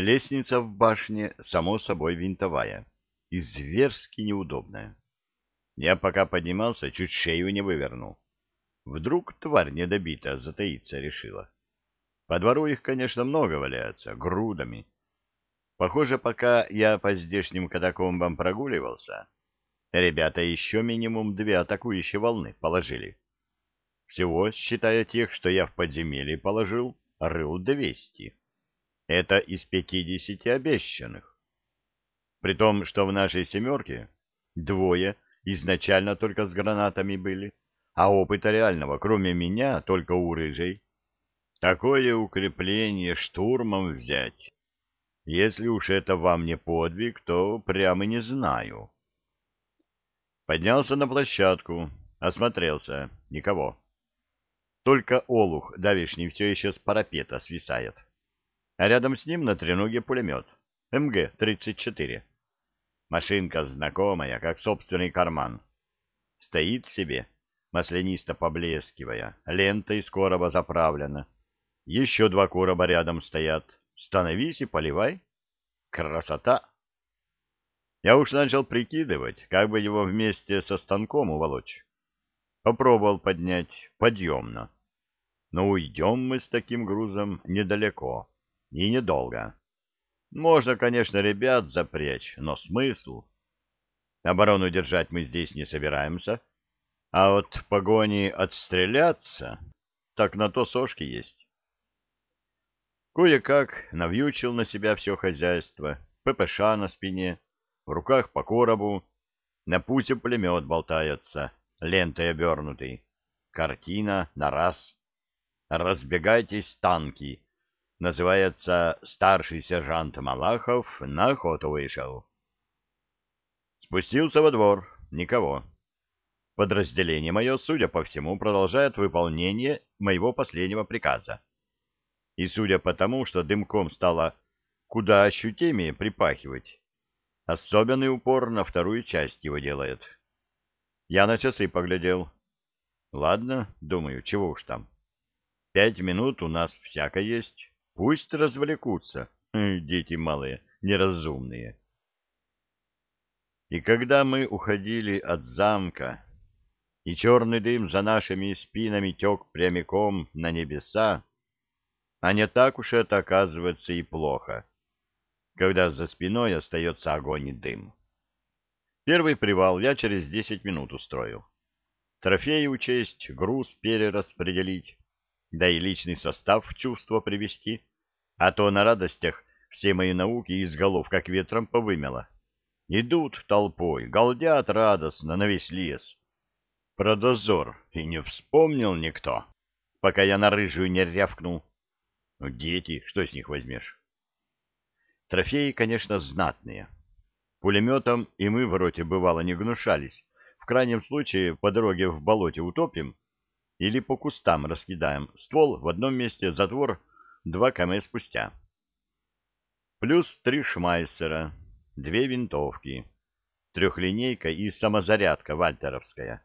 Лестница в башне, само собой, винтовая и зверски неудобная. Я пока поднимался, чуть шею не вывернул. Вдруг тварь недобита затаиться решила. По двору их, конечно, много валяется, грудами. Похоже, пока я по здешним катакомбам прогуливался, ребята еще минимум две атакующие волны положили. Всего, считая тех, что я в подземелье положил, рыл двести. Это из пятидесяти обещанных. При том, что в нашей «семерке» двое изначально только с гранатами были, а опыта реального, кроме меня, только у рыжей. Такое укрепление штурмом взять. Если уж это вам не подвиг, то прямо не знаю. Поднялся на площадку, осмотрелся. Никого. Только олух давишний все еще с парапета свисает. А рядом с ним на треноге пулемет. МГ-34. Машинка знакомая, как собственный карман. Стоит себе, маслянисто поблескивая, лента из короба заправлена. Еще два короба рядом стоят. Становись и поливай. Красота! Я уж начал прикидывать, как бы его вместе со станком уволочь. Попробовал поднять подъемно. Но уйдем мы с таким грузом недалеко и недолго. Можно, конечно, ребят запрячь, но смысл? Оборону держать мы здесь не собираемся, а от погони отстреляться, так на то сошки есть. Кое-как навьючил на себя все хозяйство, ППШ на спине, в руках по коробу, на путе пулемет болтается, лентой обернутый. Картина на раз. Разбегайтесь, танки, Называется «Старший сержант Малахов на охоту вышел». Спустился во двор. Никого. Подразделение мое, судя по всему, продолжает выполнение моего последнего приказа. И судя по тому, что дымком стало куда ощутимее припахивать, особенный упор на вторую часть его делает. Я на часы поглядел. Ладно, думаю, чего уж там. Пять минут у нас всяко есть. Пусть развлекутся, дети малые, неразумные. И когда мы уходили от замка, и черный дым за нашими спинами тек прямиком на небеса, а не так уж это оказывается и плохо, когда за спиной остается огонь и дым. Первый привал я через десять минут устроил. Трофеи учесть, груз перераспределить, да и личный состав в чувство привести, а то на радостях все мои науки из голов как ветром повымело. Идут толпой, галдят радостно на весь лес. Про дозор и не вспомнил никто, пока я на рыжую не рявкнул. Ну, дети, что с них возьмешь? Трофеи, конечно, знатные. Пулеметом и мы в роте бывало не гнушались. В крайнем случае по дороге в болоте утопим или по кустам раскидаем. Ствол в одном месте, затвор два км спустя. Плюс три шмайсера, две винтовки, трехлинейка и самозарядка вальтеровская.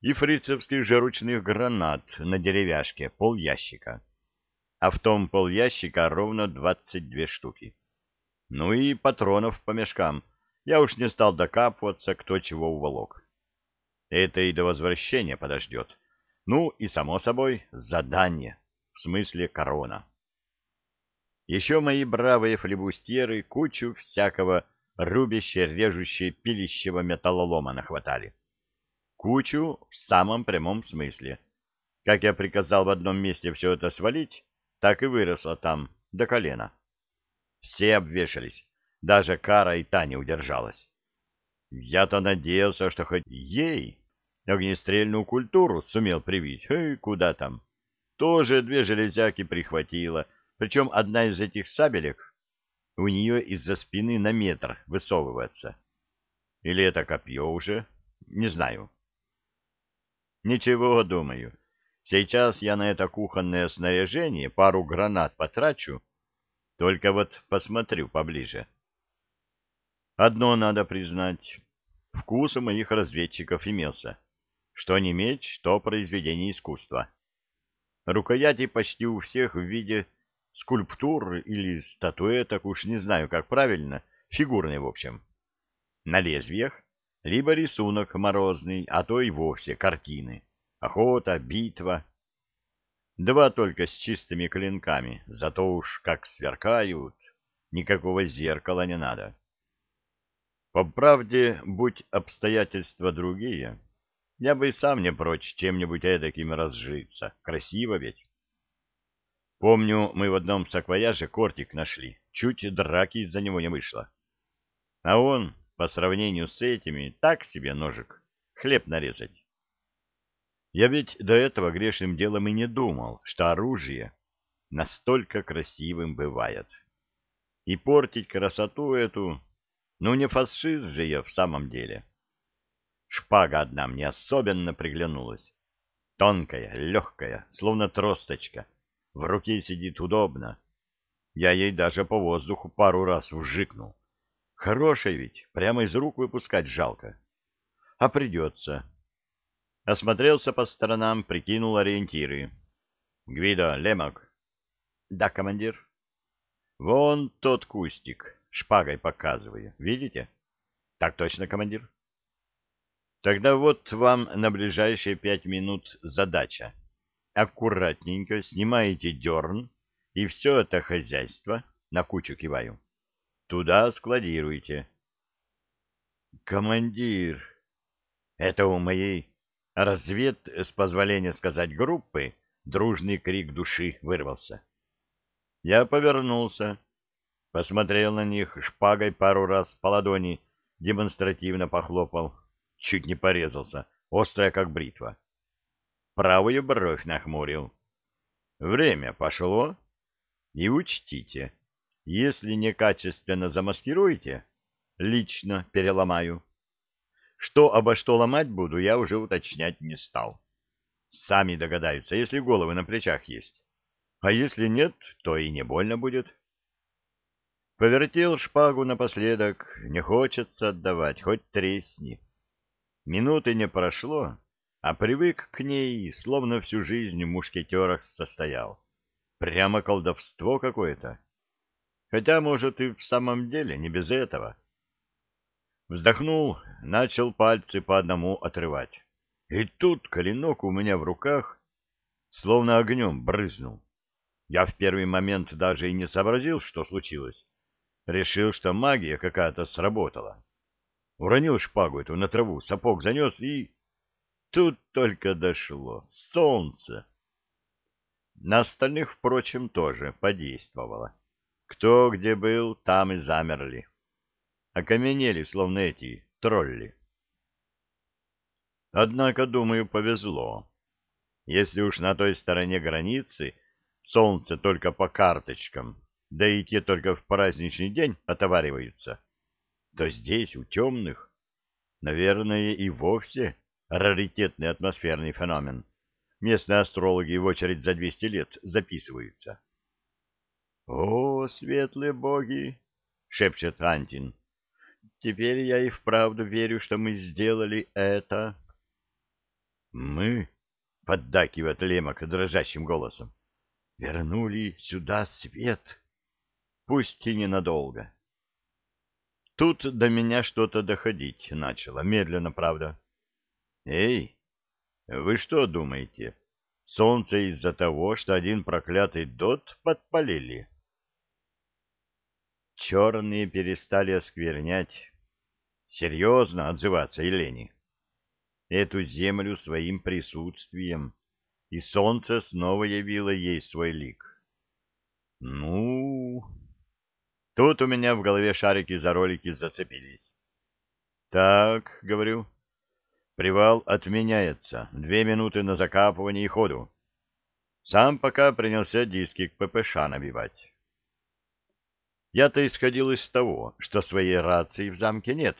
И фрицевских же ручных гранат на деревяшке пол ящика. А в том пол ящика ровно двадцать две штуки. Ну и патронов по мешкам. Я уж не стал докапываться, кто чего уволок. Это и до возвращения подождет. Ну и, само собой, задание в смысле корона. Еще мои бравые флебустьеры кучу всякого рубящего, режущего, пилищего металлолома нахватали. Кучу в самом прямом смысле. Как я приказал в одном месте все это свалить, так и выросло там, до колена. Все обвешались, даже Кара и Таня удержалась. Я-то надеялся, что хоть ей огнестрельную культуру сумел привить. Эй, куда там? Тоже две железяки прихватила, причем одна из этих сабелек у нее из-за спины на метр высовывается. Или это копье уже? Не знаю. Ничего, думаю. Сейчас я на это кухонное снаряжение пару гранат потрачу, только вот посмотрю поближе. Одно надо признать. Вкус у моих разведчиков имелся. Что не меч, то произведение искусства. Рукояти почти у всех в виде скульптур или статуэток, уж не знаю, как правильно, фигурные в общем. На лезвиях либо рисунок морозный, а то и вовсе картины. Охота, битва. Два только с чистыми клинками, зато уж как сверкают, никакого зеркала не надо. По правде, будь обстоятельства другие, я бы и сам не прочь чем-нибудь эдаким разжиться. Красиво ведь. Помню, мы в одном саквояже кортик нашли, чуть драки из-за него не вышло. А он, по сравнению с этими, так себе ножик, хлеб нарезать. Я ведь до этого грешным делом и не думал, что оружие настолько красивым бывает. И портить красоту эту, ну не фашист же я в самом деле. Шпага одна мне особенно приглянулась. Тонкая, легкая, словно тросточка. В руке сидит удобно. Я ей даже по воздуху пару раз вжикнул. Хорошая ведь, прямо из рук выпускать жалко. А придется. Осмотрелся по сторонам, прикинул ориентиры. Гвидо, Лемок. Да, командир. Вон тот кустик, шпагой показываю. Видите? Так точно, командир. Тогда вот вам на ближайшие пять минут задача. Аккуратненько снимаете дерн и все это хозяйство, на кучу киваю, туда складируйте. Командир, это у моей развед, с позволения сказать, группы, дружный крик души вырвался. Я повернулся, посмотрел на них, шпагой пару раз по ладони демонстративно похлопал, чуть не порезался, острая как бритва. Правую бровь нахмурил. Время пошло, и учтите, если некачественно замаскируете, лично переломаю. Что обо что ломать буду, я уже уточнять не стал. Сами догадаются, если головы на плечах есть. А если нет, то и не больно будет. Повертел шпагу напоследок, не хочется отдавать, хоть тресни. Минуты не прошло, а привык к ней, словно всю жизнь в мушкетерах состоял. Прямо колдовство какое-то. Хотя, может, и в самом деле не без этого. Вздохнул, начал пальцы по одному отрывать. И тут клинок у меня в руках словно огнем брызнул. Я в первый момент даже и не сообразил, что случилось. Решил, что магия какая-то сработала. Уронил шпагу эту на траву, сапог занес и... Тут только дошло. Солнце! На остальных, впрочем, тоже подействовало. Кто где был, там и замерли окаменели, словно эти тролли. Однако, думаю, повезло. Если уж на той стороне границы солнце только по карточкам, да и те только в праздничный день отовариваются, то здесь, у темных, наверное, и вовсе раритетный атмосферный феномен. Местные астрологи в очередь за 200 лет записываются. — О, светлые боги! — шепчет Антин. Теперь я и вправду верю, что мы сделали это. Мы, поддакивает Лемок дрожащим голосом, вернули сюда свет, пусть и ненадолго. Тут до меня что-то доходить начало, медленно, правда. Эй, вы что думаете, солнце из-за того, что один проклятый дот подпалили? черные перестали осквернять, серьезно отзываться Елене. Эту землю своим присутствием, и солнце снова явило ей свой лик. Ну, тут у меня в голове шарики за ролики зацепились. Так, говорю, привал отменяется, две минуты на закапывание и ходу. Сам пока принялся диски к ППШ набивать. Я-то исходил из того, что своей рации в замке нет,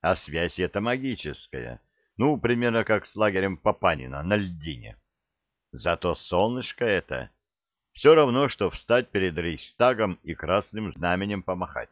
а связь эта магическая, ну, примерно как с лагерем Папанина на льдине. Зато солнышко это все равно, что встать перед Рейхстагом и красным знаменем помахать.